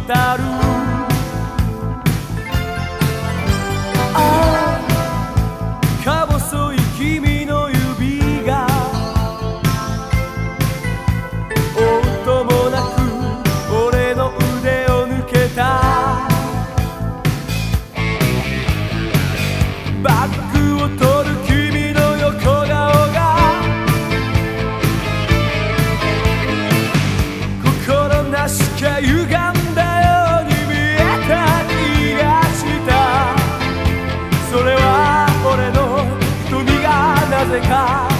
Mataram pecar.